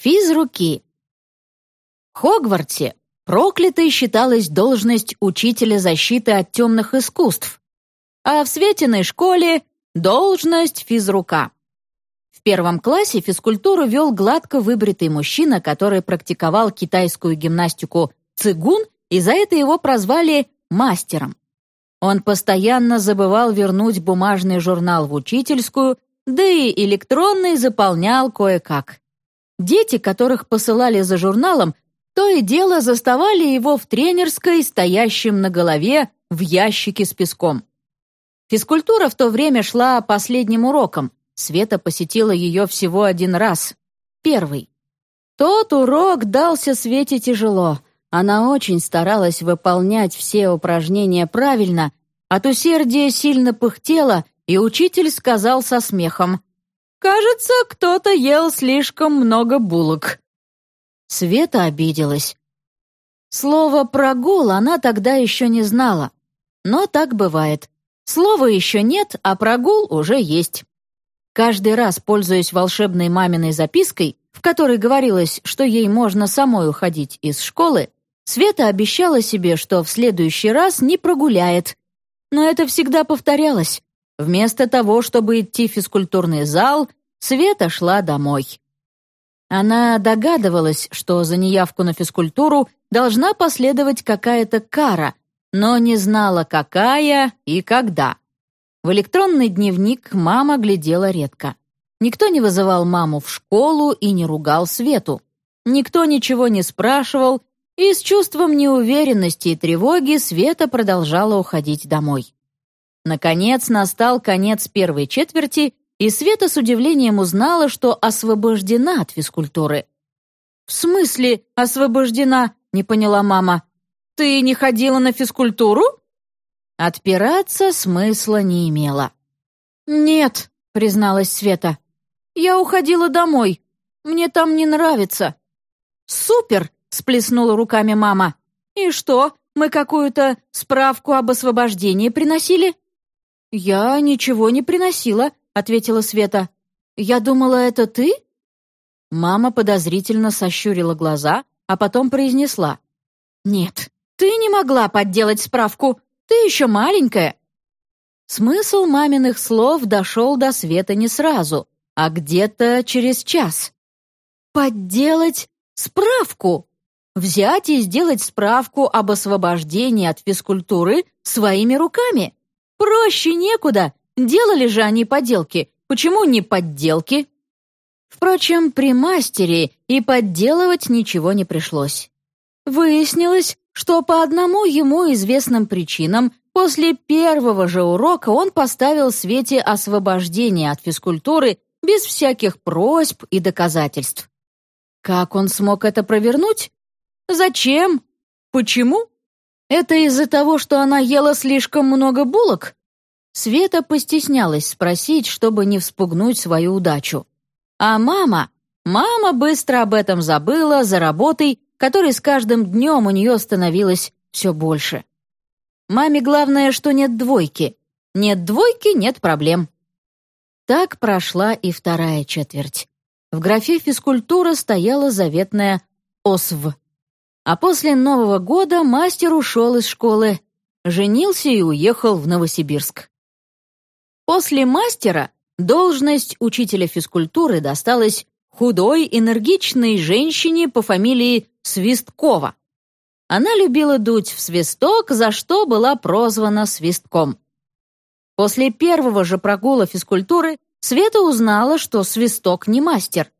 Физруки. В Хогвартсе проклятой считалась должность учителя защиты от темных искусств, а в Светиной школе — должность физрука. В первом классе физкультуру вел гладко выбритый мужчина, который практиковал китайскую гимнастику цигун, и за это его прозвали мастером. Он постоянно забывал вернуть бумажный журнал в учительскую, да и электронный заполнял кое-как. Дети, которых посылали за журналом, то и дело заставали его в тренерской, стоящем на голове, в ящике с песком. Физкультура в то время шла последним уроком. Света посетила ее всего один раз. Первый. Тот урок дался Свете тяжело. Она очень старалась выполнять все упражнения правильно, от усердия сильно пыхтела, и учитель сказал со смехом, «Кажется, кто-то ел слишком много булок». Света обиделась. Слово «прогул» она тогда еще не знала. Но так бывает. Слова еще нет, а прогул уже есть. Каждый раз, пользуясь волшебной маминой запиской, в которой говорилось, что ей можно самой уходить из школы, Света обещала себе, что в следующий раз не прогуляет. Но это всегда повторялось. Вместо того, чтобы идти в физкультурный зал, Света шла домой. Она догадывалась, что за неявку на физкультуру должна последовать какая-то кара, но не знала, какая и когда. В электронный дневник мама глядела редко. Никто не вызывал маму в школу и не ругал Свету. Никто ничего не спрашивал, и с чувством неуверенности и тревоги Света продолжала уходить домой. Наконец настал конец первой четверти, и Света с удивлением узнала, что освобождена от физкультуры. «В смысле освобождена?» — не поняла мама. «Ты не ходила на физкультуру?» Отпираться смысла не имело. «Нет», — призналась Света. «Я уходила домой. Мне там не нравится». «Супер!» — сплеснула руками мама. «И что, мы какую-то справку об освобождении приносили?» «Я ничего не приносила», — ответила Света. «Я думала, это ты?» Мама подозрительно сощурила глаза, а потом произнесла. «Нет, ты не могла подделать справку. Ты еще маленькая». Смысл маминых слов дошел до Света не сразу, а где-то через час. «Подделать справку!» Взять и сделать справку об освобождении от физкультуры своими руками. Проще некуда. Делали же они поделки. Почему не подделки? Впрочем, при мастере и подделывать ничего не пришлось. Выяснилось, что по одному ему известным причинам после первого же урока он поставил Свете освобождение от физкультуры без всяких просьб и доказательств. Как он смог это провернуть? Зачем? Почему? Это из-за того, что она ела слишком много булок? Света постеснялась спросить, чтобы не вспугнуть свою удачу. А мама? Мама быстро об этом забыла за работой, которой с каждым днем у нее становилось все больше. Маме главное, что нет двойки. Нет двойки — нет проблем. Так прошла и вторая четверть. В графе физкультура стояла заветная «ОСВ». А после Нового года мастер ушел из школы, женился и уехал в Новосибирск. После мастера должность учителя физкультуры досталась худой, энергичной женщине по фамилии Свисткова. Она любила дуть в свисток, за что была прозвана Свистком. После первого же прогула физкультуры Света узнала, что Свисток не мастер.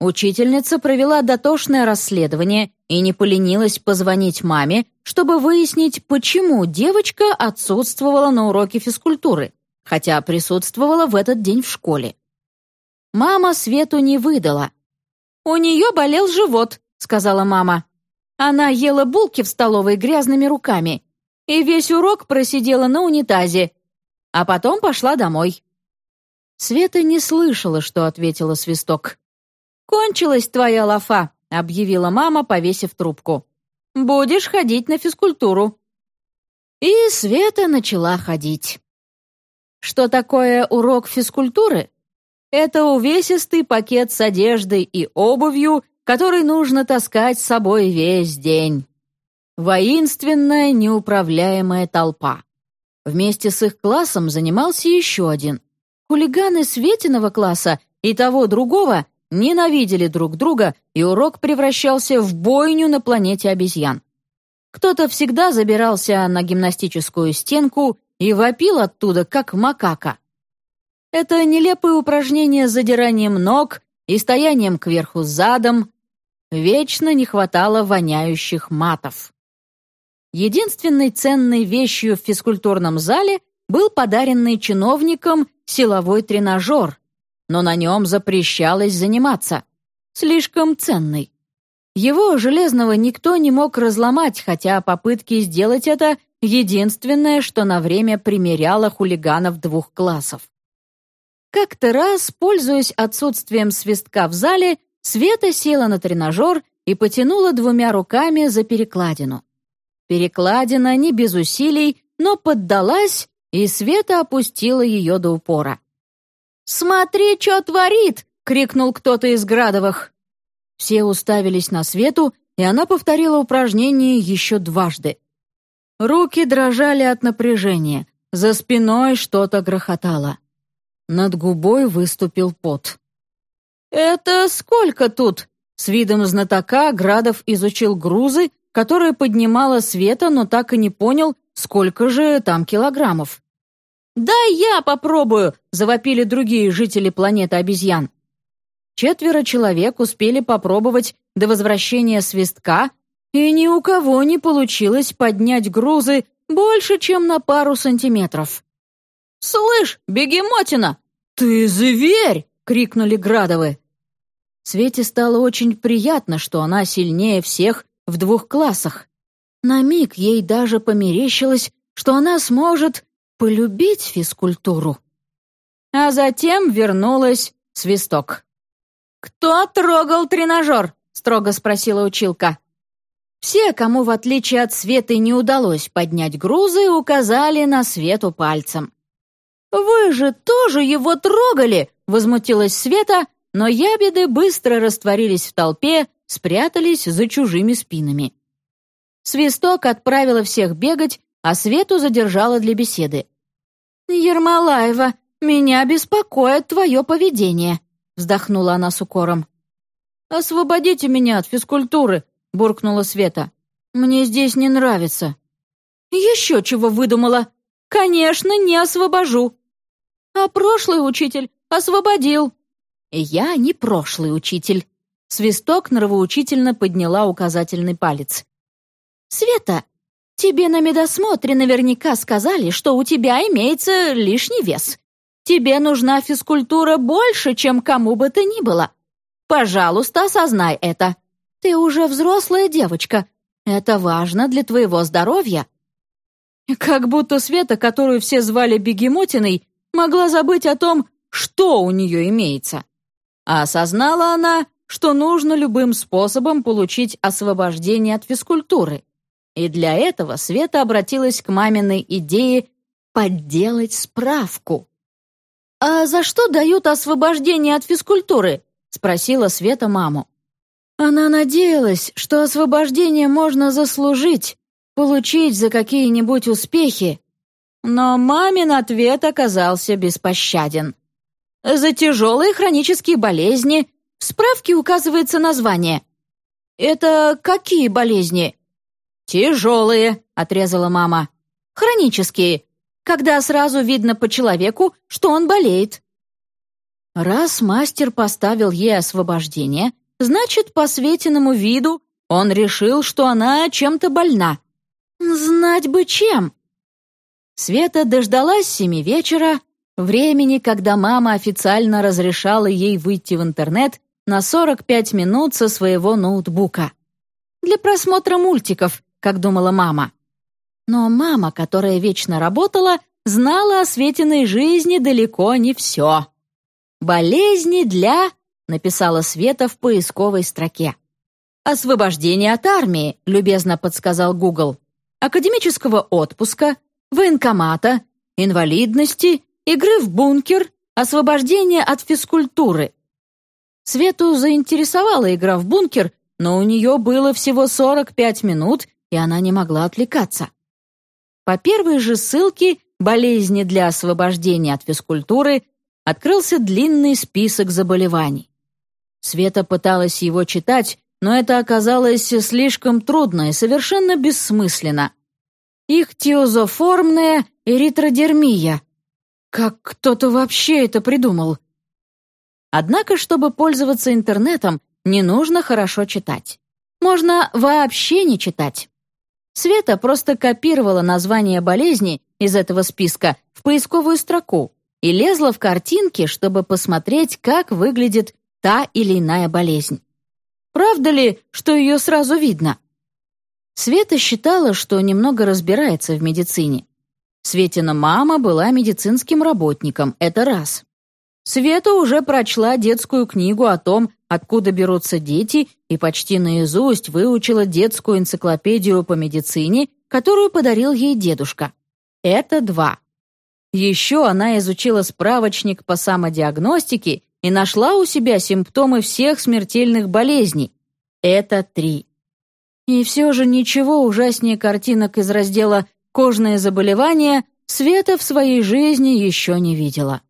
Учительница провела дотошное расследование и не поленилась позвонить маме, чтобы выяснить, почему девочка отсутствовала на уроке физкультуры, хотя присутствовала в этот день в школе. Мама Свету не выдала. «У нее болел живот», — сказала мама. Она ела булки в столовой грязными руками и весь урок просидела на унитазе, а потом пошла домой. Света не слышала, что ответила свисток. «Кончилась твоя лафа», — объявила мама, повесив трубку. «Будешь ходить на физкультуру». И Света начала ходить. Что такое урок физкультуры? Это увесистый пакет с одеждой и обувью, который нужно таскать с собой весь день. Воинственная, неуправляемая толпа. Вместе с их классом занимался еще один. Хулиганы Светиного класса и того другого ненавидели друг друга, и урок превращался в бойню на планете обезьян. Кто-то всегда забирался на гимнастическую стенку и вопил оттуда, как макака. Это нелепые упражнения с задиранием ног и стоянием кверху задом. Вечно не хватало воняющих матов. Единственной ценной вещью в физкультурном зале был подаренный чиновником силовой тренажер, но на нем запрещалось заниматься. Слишком ценный. Его железного никто не мог разломать, хотя попытки сделать это — единственное, что на время примеряло хулиганов двух классов. Как-то раз, пользуясь отсутствием свистка в зале, Света села на тренажер и потянула двумя руками за перекладину. Перекладина не без усилий, но поддалась, и Света опустила ее до упора. «Смотри, что творит!» — крикнул кто-то из Градовых. Все уставились на Свету, и она повторила упражнение еще дважды. Руки дрожали от напряжения, за спиной что-то грохотало. Над губой выступил пот. «Это сколько тут?» С видом знатока Градов изучил грузы, которое поднимала Света, но так и не понял, сколько же там килограммов. «Дай я попробую!» — завопили другие жители планеты обезьян. Четверо человек успели попробовать до возвращения свистка, и ни у кого не получилось поднять грузы больше, чем на пару сантиметров. «Слышь, бегемотина, ты зверь!» — крикнули Градовы. Свете стало очень приятно, что она сильнее всех в двух классах. На миг ей даже померещилось, что она сможет полюбить физкультуру. А затем вернулась свисток. «Кто трогал тренажер?» — строго спросила училка. Все, кому в отличие от Светы не удалось поднять грузы, указали на Свету пальцем. «Вы же тоже его трогали!» — возмутилась Света, но ябеды быстро растворились в толпе, спрятались за чужими спинами. Свисток отправила всех бегать, а Свету задержала для беседы. «Ермолаева, меня беспокоит твое поведение», — вздохнула она с укором. «Освободите меня от физкультуры», — буркнула Света. «Мне здесь не нравится». «Еще чего выдумала? Конечно, не освобожу». «А прошлый учитель освободил». «Я не прошлый учитель», Свисток нравоучительно подняла указательный палец. «Света, тебе на медосмотре наверняка сказали, что у тебя имеется лишний вес. Тебе нужна физкультура больше, чем кому бы то ни было. Пожалуйста, осознай это. Ты уже взрослая девочка. Это важно для твоего здоровья». Как будто Света, которую все звали Бегемотиной, могла забыть о том, что у нее имеется. А осознала она, что нужно любым способом получить освобождение от физкультуры. И для этого Света обратилась к маминой идее подделать справку. «А за что дают освобождение от физкультуры?» — спросила Света маму. Она надеялась, что освобождение можно заслужить, получить за какие-нибудь успехи. Но мамин ответ оказался беспощаден. За тяжелые хронические болезни в справке указывается название. Это какие болезни? Тяжелые, отрезала мама. Хронические, когда сразу видно по человеку, что он болеет. Раз мастер поставил ей освобождение, значит, по Светиному виду он решил, что она чем-то больна. Знать бы чем. Света дождалась семи вечера, времени, когда мама официально разрешала ей выйти в интернет на 45 минут со своего ноутбука. Для просмотра мультиков, как думала мама. Но мама, которая вечно работала, знала о Светиной жизни далеко не все. «Болезни для...» — написала Света в поисковой строке. «Освобождение от армии», — любезно подсказал Google. «Академического отпуска, военкомата, инвалидности, игры в бункер, освобождение от физкультуры». Свету заинтересовала игра в бункер, но у нее было всего 45 минут, и она не могла отвлекаться. По первой же ссылке «Болезни для освобождения от физкультуры» открылся длинный список заболеваний. Света пыталась его читать, но это оказалось слишком трудно и совершенно бессмысленно. Ихтиозоформная эритродермия. Как кто-то вообще это придумал? Однако, чтобы пользоваться интернетом, не нужно хорошо читать. Можно вообще не читать. Света просто копировала название болезни из этого списка в поисковую строку и лезла в картинки, чтобы посмотреть, как выглядит та или иная болезнь. Правда ли, что ее сразу видно? Света считала, что немного разбирается в медицине. Светина мама была медицинским работником, это раз. Света уже прочла детскую книгу о том, откуда берутся дети, и почти наизусть выучила детскую энциклопедию по медицине, которую подарил ей дедушка. Это два. Еще она изучила справочник по самодиагностике и нашла у себя симптомы всех смертельных болезней. Это три. И все же ничего ужаснее картинок из раздела «Кожные заболевания» Света в своей жизни еще не видела.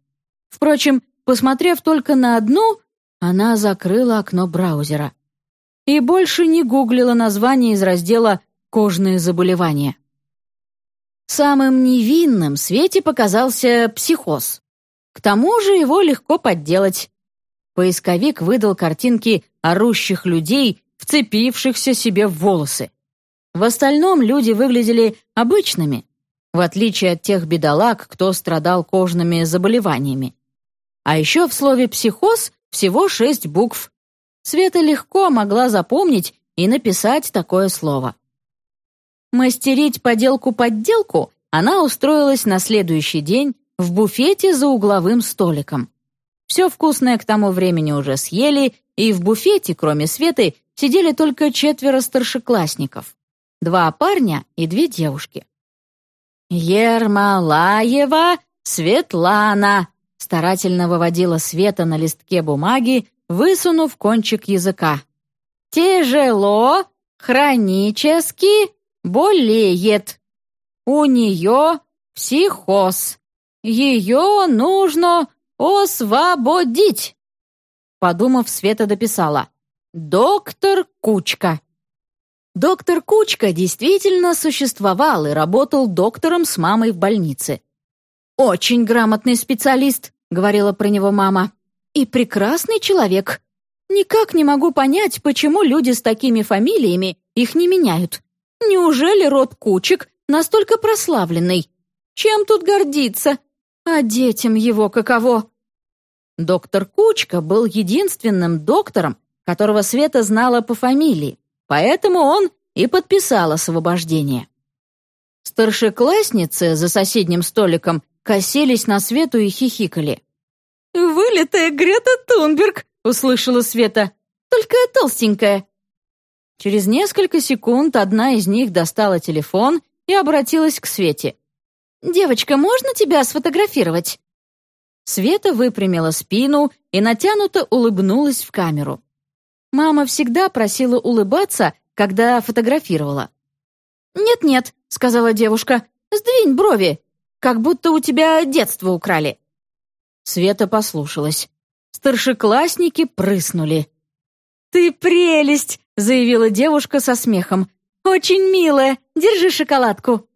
Впрочем, посмотрев только на одну, она закрыла окно браузера и больше не гуглила название из раздела «Кожные заболевания». Самым невинным Свете показался психоз. К тому же его легко подделать. Поисковик выдал картинки орущих людей, вцепившихся себе в волосы. В остальном люди выглядели обычными, в отличие от тех бедолаг, кто страдал кожными заболеваниями. А еще в слове «психоз» всего шесть букв. Света легко могла запомнить и написать такое слово. Мастерить поделку-подделку она устроилась на следующий день в буфете за угловым столиком. Все вкусное к тому времени уже съели, и в буфете, кроме Светы, сидели только четверо старшеклассников. Два парня и две девушки. «Ермолаева Светлана», старательно выводила Света на листке бумаги, высунув кончик языка. «Тяжело, хронически, болеет. У нее психоз. Ее нужно освободить!» Подумав, Света дописала. «Доктор Кучка». Доктор Кучка действительно существовал и работал доктором с мамой в больнице. «Очень грамотный специалист», — говорила про него мама. «И прекрасный человек. Никак не могу понять, почему люди с такими фамилиями их не меняют. Неужели род Кучек настолько прославленный? Чем тут гордиться? А детям его каково?» Доктор Кучка был единственным доктором, которого Света знала по фамилии, поэтому он и подписал освобождение. Старшеклассницы за соседним столиком косились на Свету и хихикали. «Вылитая Грета Тунберг!» — услышала Света. «Только толстенькая». Через несколько секунд одна из них достала телефон и обратилась к Свете. «Девочка, можно тебя сфотографировать?» Света выпрямила спину и натянуто улыбнулась в камеру. Мама всегда просила улыбаться, когда фотографировала. «Нет-нет», — сказала девушка, — «сдвинь брови, как будто у тебя детство украли». Света послушалась. Старшеклассники прыснули. «Ты прелесть!» — заявила девушка со смехом. «Очень милая! Держи шоколадку!»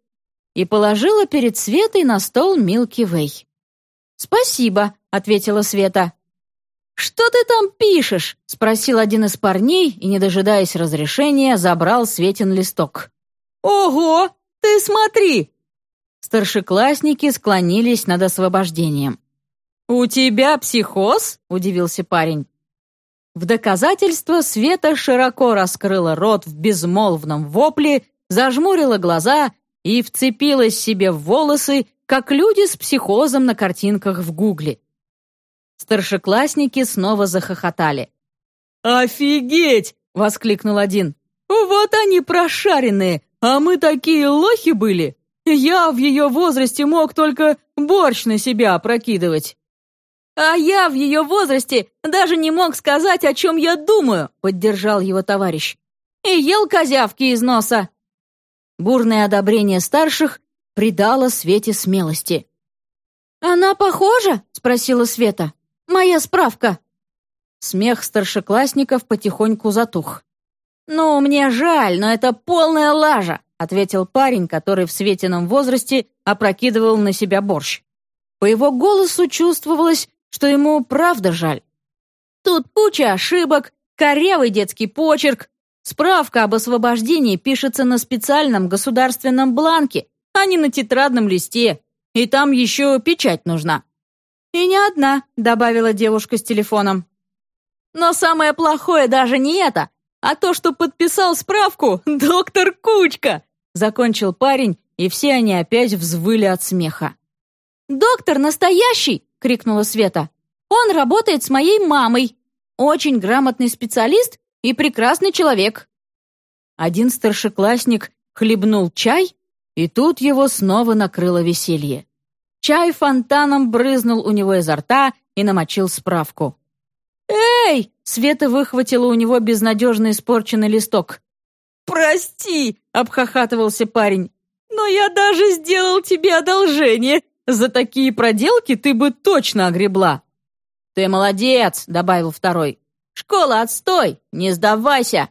И положила перед Светой на стол Милки Вей. «Спасибо», — ответила Света. «Что ты там пишешь?» — спросил один из парней и, не дожидаясь разрешения, забрал Светин листок. «Ого! Ты смотри!» Старшеклассники склонились над освобождением. «У тебя психоз?» — удивился парень. В доказательство Света широко раскрыла рот в безмолвном вопле, зажмурила глаза и вцепилась себе в волосы, как люди с психозом на картинках в Гугле. Старшеклассники снова захохотали. «Офигеть!» — воскликнул один. «Вот они прошаренные, а мы такие лохи были! Я в ее возрасте мог только борщ на себя опрокидывать!» А я в ее возрасте даже не мог сказать, о чем я думаю», — поддержал его товарищ. «И ел козявки из носа». Бурное одобрение старших придало Свете смелости. «Она похожа?» — спросила Света. «Моя справка». Смех старшеклассников потихоньку затух. «Ну, мне жаль, но это полная лажа», — ответил парень, который в Светином возрасте опрокидывал на себя борщ. По его голосу чувствовалось, что ему правда жаль. Тут куча ошибок, корявый детский почерк. Справка об освобождении пишется на специальном государственном бланке, а не на тетрадном листе. И там еще печать нужна. «И не одна», — добавила девушка с телефоном. «Но самое плохое даже не это, а то, что подписал справку доктор Кучка», — закончил парень, и все они опять взвыли от смеха. «Доктор настоящий!» — крикнула Света. «Он работает с моей мамой. Очень грамотный специалист и прекрасный человек». Один старшеклассник хлебнул чай, и тут его снова накрыло веселье. Чай фонтаном брызнул у него изо рта и намочил справку. «Эй!» — Света выхватила у него безнадежно испорченный листок. «Прости!» — обхохатывался парень. «Но я даже сделал тебе одолжение. За такие проделки ты бы точно огребла». «Ты молодец!» — добавил второй. «Школа, отстой! Не сдавайся!»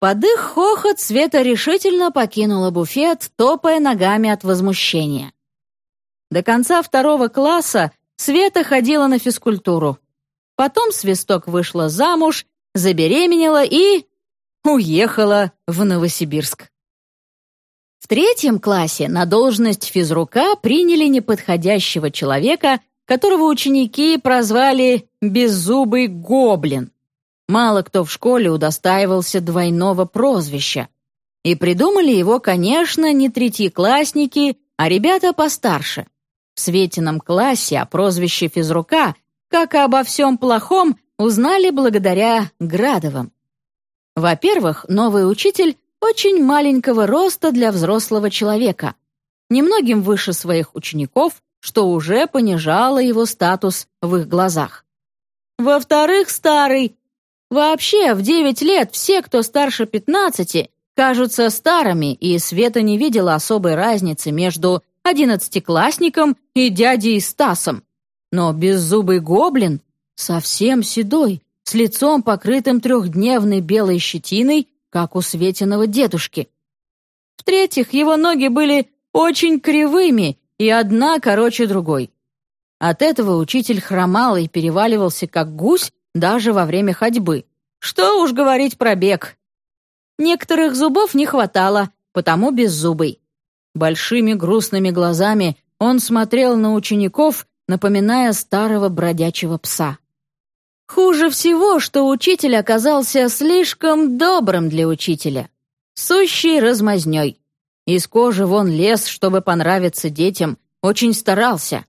Под их хохот Света решительно покинула буфет, топая ногами от возмущения. До конца второго класса Света ходила на физкультуру. Потом Свисток вышла замуж, забеременела и... уехала в Новосибирск. В третьем классе на должность физрука приняли неподходящего человека, которого ученики прозвали «беззубый гоблин». Мало кто в школе удостаивался двойного прозвища. И придумали его, конечно, не третьеклассники, а ребята постарше. В Светином классе о прозвище физрука, как и обо всем плохом, узнали благодаря Градовым. Во-первых, новый учитель очень маленького роста для взрослого человека, немногим выше своих учеников, что уже понижало его статус в их глазах. Во-вторых, старый. Вообще, в 9 лет все, кто старше 15, кажутся старыми, и Света не видела особой разницы между одиннадцатиклассником и дядей Стасом. Но беззубый гоблин, совсем седой, с лицом покрытым трехдневной белой щетиной, как у Светиного дедушки. В-третьих, его ноги были очень кривыми, и одна короче другой. От этого учитель хромал и переваливался, как гусь, даже во время ходьбы. Что уж говорить про бег. Некоторых зубов не хватало, потому беззубый. Большими грустными глазами он смотрел на учеников, напоминая старого бродячего пса. Хуже всего, что учитель оказался слишком добрым для учителя. Сущий размазнёй. Из кожи вон лез, чтобы понравиться детям, очень старался.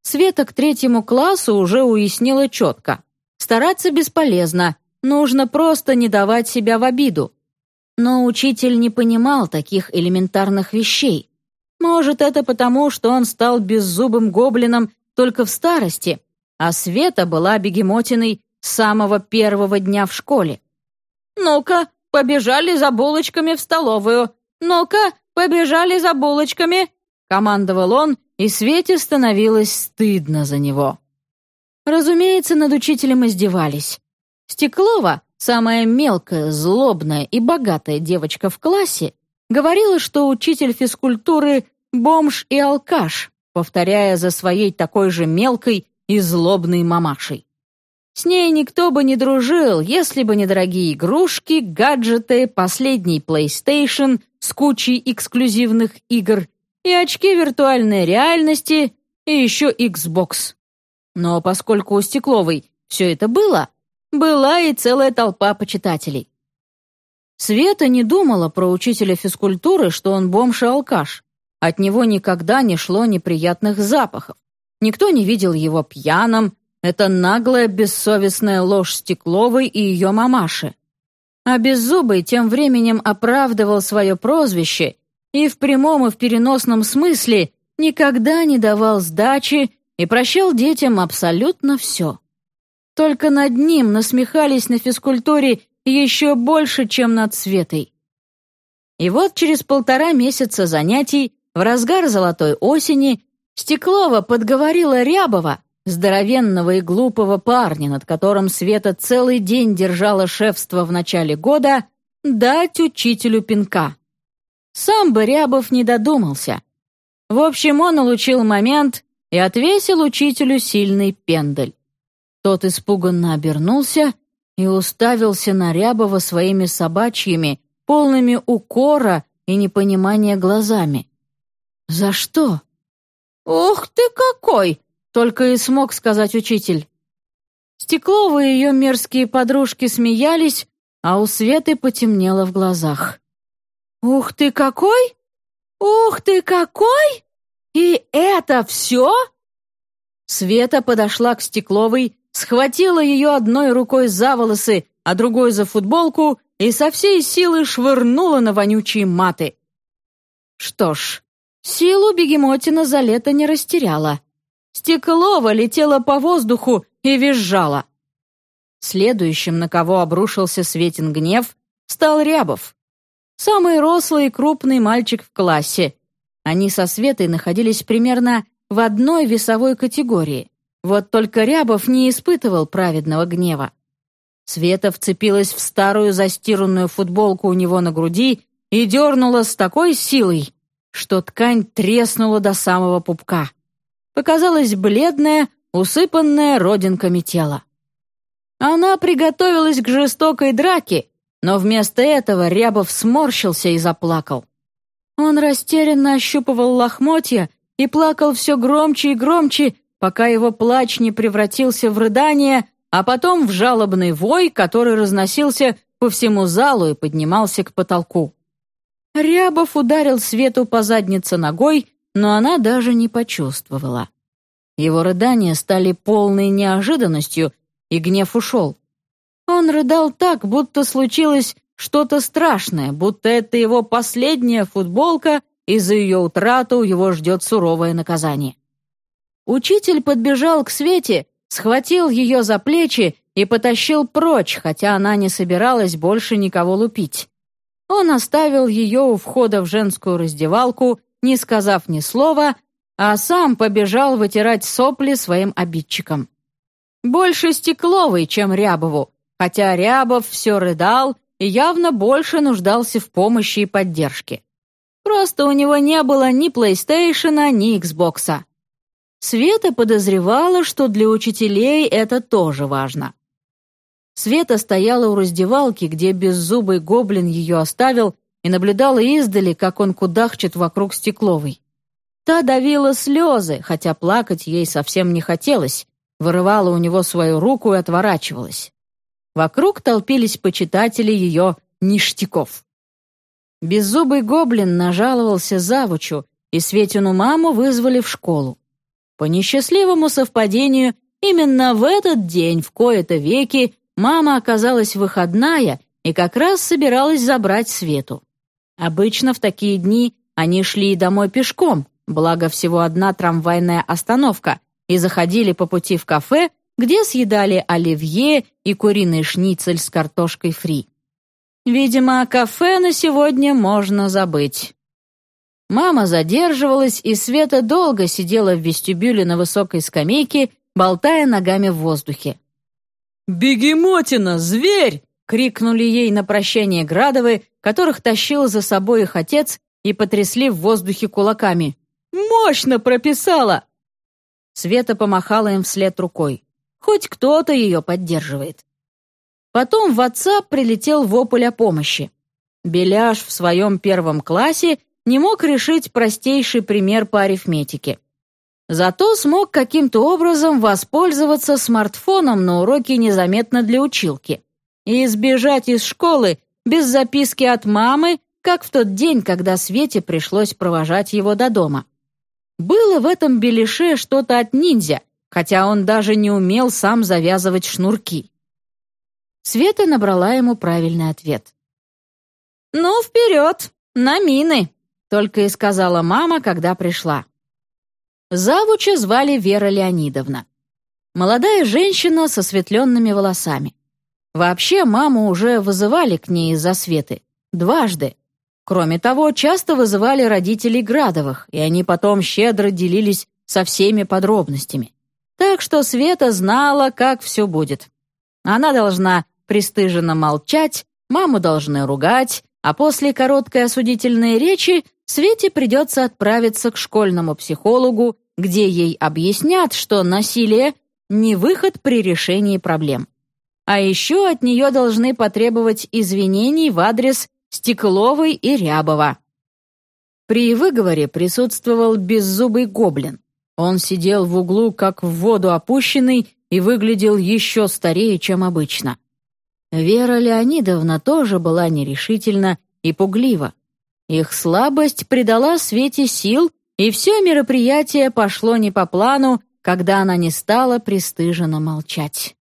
Света к третьему классу уже уяснила четко. Стараться бесполезно, нужно просто не давать себя в обиду. Но учитель не понимал таких элементарных вещей. Может, это потому, что он стал беззубым гоблином только в старости, а Света была бегемотиной с самого первого дня в школе. «Ну-ка, побежали за булочками в столовую! Ну-ка, побежали за булочками!» командовал он, и Свете становилось стыдно за него. Разумеется, над учителем издевались. Стеклова, самая мелкая, злобная и богатая девочка в классе, говорила, что учитель физкультуры — бомж и алкаш, повторяя за своей такой же мелкой и злобной мамашей. С ней никто бы не дружил, если бы не дорогие игрушки, гаджеты, последний PlayStation с кучей эксклюзивных игр и очки виртуальной реальности и еще Xbox. Но поскольку у Стекловой все это было, была и целая толпа почитателей. Света не думала про учителя физкультуры, что он бомж и алкаш. От него никогда не шло неприятных запахов. Никто не видел его пьяным. Это наглая, бессовестная ложь Стекловой и ее мамаши. А Беззубый тем временем оправдывал свое прозвище и в прямом и в переносном смысле никогда не давал сдачи и прощал детям абсолютно все. Только над ним насмехались на физкультуре еще больше, чем над Светой. И вот через полтора месяца занятий, в разгар золотой осени, Стеклова подговорила Рябова, здоровенного и глупого парня, над которым Света целый день держала шефство в начале года, дать учителю пинка. Сам бы Рябов не додумался. В общем, он улучил момент и отвесил учителю сильный пендель. Тот испуганно обернулся и уставился на Рябова своими собачьими, полными укора и непонимания глазами. «За что?» «Ух ты какой!» — только и смог сказать учитель. Стеклова и ее мерзкие подружки смеялись, а у Светы потемнело в глазах. «Ух ты какой! Ух ты какой! И это все?» Света подошла к Стекловой, схватила ее одной рукой за волосы, а другой за футболку и со всей силы швырнула на вонючие маты. Что ж, силу бегемотина за лето не растеряла. Стеклова летела по воздуху и визжала. Следующим, на кого обрушился Светин гнев, стал Рябов. Самый рослый и крупный мальчик в классе. Они со Светой находились примерно в одной весовой категории. Вот только Рябов не испытывал праведного гнева. Света вцепилась в старую застиранную футболку у него на груди и дернула с такой силой, что ткань треснула до самого пупка. Показалось бледное, усыпанное родинками тело. Она приготовилась к жестокой драке, но вместо этого Рябов сморщился и заплакал. Он растерянно ощупывал лохмотья и плакал все громче и громче, пока его плач не превратился в рыдание, а потом в жалобный вой, который разносился по всему залу и поднимался к потолку. Рябов ударил Свету по заднице ногой, но она даже не почувствовала. Его рыдания стали полной неожиданностью, и гнев ушел. Он рыдал так, будто случилось что-то страшное, будто это его последняя футболка, и за ее утрату его ждет суровое наказание. Учитель подбежал к Свете схватил ее за плечи и потащил прочь, хотя она не собиралась больше никого лупить. Он оставил ее у входа в женскую раздевалку, не сказав ни слова, а сам побежал вытирать сопли своим обидчикам. Больше Стекловой, чем Рябову, хотя Рябов все рыдал и явно больше нуждался в помощи и поддержке. Просто у него не было ни PlayStation, ни Xbox. Света подозревала, что для учителей это тоже важно. Света стояла у раздевалки, где беззубый гоблин ее оставил, и наблюдала издали, как он кудахчет вокруг Стекловой. Та давила слезы, хотя плакать ей совсем не хотелось, вырывала у него свою руку и отворачивалась. Вокруг толпились почитатели ее ништяков. Беззубый гоблин нажаловался завучу, и Светину маму вызвали в школу. По несчастливому совпадению, именно в этот день в кои-то веки мама оказалась выходная и как раз собиралась забрать Свету. Обычно в такие дни они шли домой пешком, благо всего одна трамвайная остановка, и заходили по пути в кафе, где съедали оливье и куриный шницель с картошкой фри. Видимо, кафе на сегодня можно забыть. Мама задерживалась, и Света долго сидела в вестибюле на высокой скамейке, болтая ногами в воздухе. «Бегемотина, зверь!» — крикнули ей на прощание Градовы, которых тащил за собой их отец, и потрясли в воздухе кулаками. «Мощно прописала!» Света помахала им вслед рукой. Хоть кто-то ее поддерживает. Потом в отца прилетел вопль о помощи. Беляш в своем первом классе не мог решить простейший пример по арифметике. Зато смог каким-то образом воспользоваться смартфоном на уроке незаметно для училки и избежать из школы без записки от мамы, как в тот день, когда Свете пришлось провожать его до дома. Было в этом беляше что-то от ниндзя, хотя он даже не умел сам завязывать шнурки. Света набрала ему правильный ответ. «Ну, вперед! На мины!» только и сказала мама, когда пришла. Завуча звали Вера Леонидовна. Молодая женщина со светленными волосами. Вообще, маму уже вызывали к ней из-за Светы. Дважды. Кроме того, часто вызывали родителей Градовых, и они потом щедро делились со всеми подробностями. Так что Света знала, как все будет. Она должна пристыженно молчать, маму должны ругать, а после короткой осудительной речи Свете придется отправиться к школьному психологу, где ей объяснят, что насилие — не выход при решении проблем. А еще от нее должны потребовать извинений в адрес Стекловой и Рябова. При выговоре присутствовал беззубый гоблин. Он сидел в углу, как в воду опущенный, и выглядел еще старее, чем обычно. Вера Леонидовна тоже была нерешительна и пуглива. Их слабость придала Свете сил, и все мероприятие пошло не по плану, когда она не стала пристыженно молчать.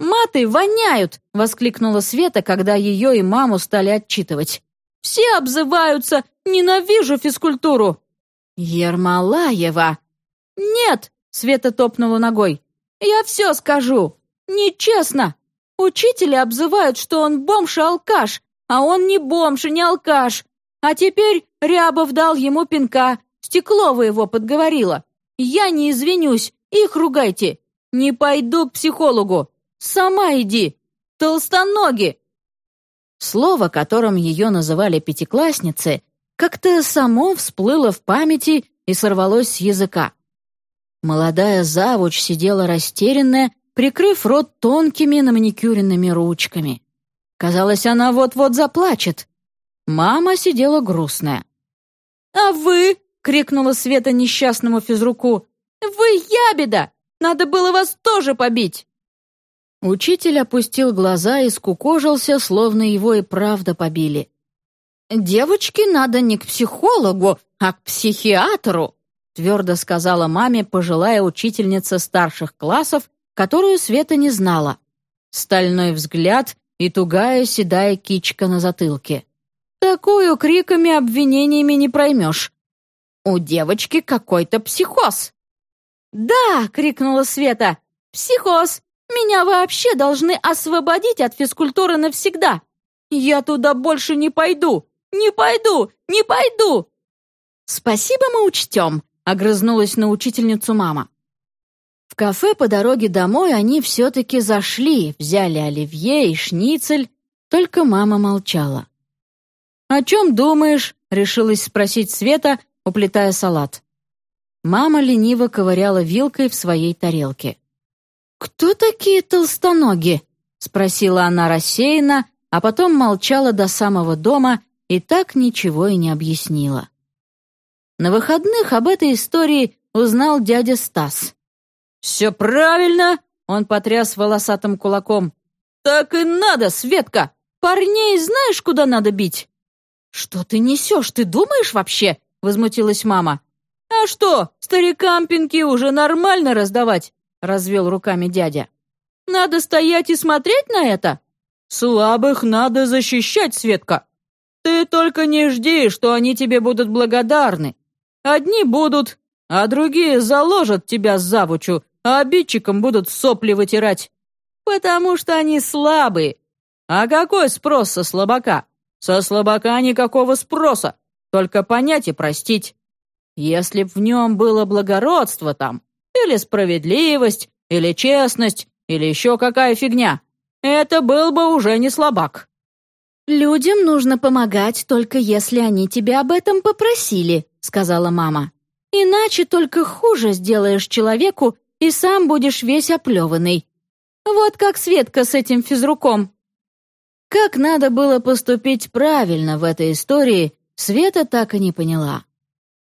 «Маты воняют!» — воскликнула Света, когда ее и маму стали отчитывать. «Все обзываются! Ненавижу физкультуру!» «Ермолаева!» «Нет!» — Света топнула ногой. «Я все скажу! Нечестно! Учителя обзывают, что он бомж и алкаш, а он не бомж и не алкаш. А теперь Рябов дал ему пинка, Стеклова его подговорила. Я не извинюсь, их ругайте. Не пойду к психологу. Сама иди. Толстоноги. Слово, которым ее называли пятиклассницы, как-то само всплыло в памяти и сорвалось с языка. Молодая завуч сидела растерянная, прикрыв рот тонкими наманикюренными ручками. Казалось, она вот-вот заплачет. Мама сидела грустная. «А вы?» — крикнула Света несчастному физруку. «Вы ябеда! Надо было вас тоже побить!» Учитель опустил глаза и скукожился, словно его и правда побили. «Девочке надо не к психологу, а к психиатру», твердо сказала маме пожилая учительница старших классов которую Света не знала. Стальной взгляд и тугая седая кичка на затылке. Такую криками обвинениями не проймешь. У девочки какой-то психоз. «Да!» — крикнула Света. «Психоз! Меня вообще должны освободить от физкультуры навсегда! Я туда больше не пойду! Не пойду! Не пойду!» «Спасибо, мы учтем!» — огрызнулась на учительницу мама. В кафе по дороге домой они все-таки зашли, взяли оливье и шницель, только мама молчала. «О чем думаешь?» — решилась спросить Света, уплетая салат. Мама лениво ковыряла вилкой в своей тарелке. «Кто такие толстоноги?» — спросила она рассеянно, а потом молчала до самого дома и так ничего и не объяснила. На выходных об этой истории узнал дядя Стас. «Все правильно!» — он потряс волосатым кулаком. «Так и надо, Светка! Парней знаешь, куда надо бить?» «Что ты несешь? Ты думаешь вообще?» — возмутилась мама. «А что, старикам пинки уже нормально раздавать?» — развел руками дядя. «Надо стоять и смотреть на это? Слабых надо защищать, Светка. Ты только не жди, что они тебе будут благодарны. Одни будут, а другие заложат тебя завучу а обидчикам будут сопли вытирать. Потому что они слабые. А какой спрос со слабака? Со слабака никакого спроса, только понять и простить. Если б в нем было благородство там, или справедливость, или честность, или еще какая фигня, это был бы уже не слабак. «Людям нужно помогать, только если они тебя об этом попросили», — сказала мама. «Иначе только хуже сделаешь человеку, и сам будешь весь оплеванный. Вот как Светка с этим физруком. Как надо было поступить правильно в этой истории, Света так и не поняла.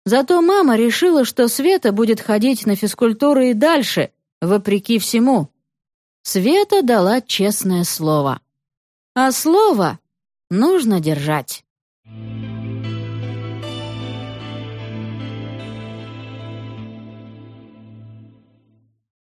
Зато мама решила, что Света будет ходить на физкультуру и дальше, вопреки всему. Света дала честное слово. А слово нужно держать.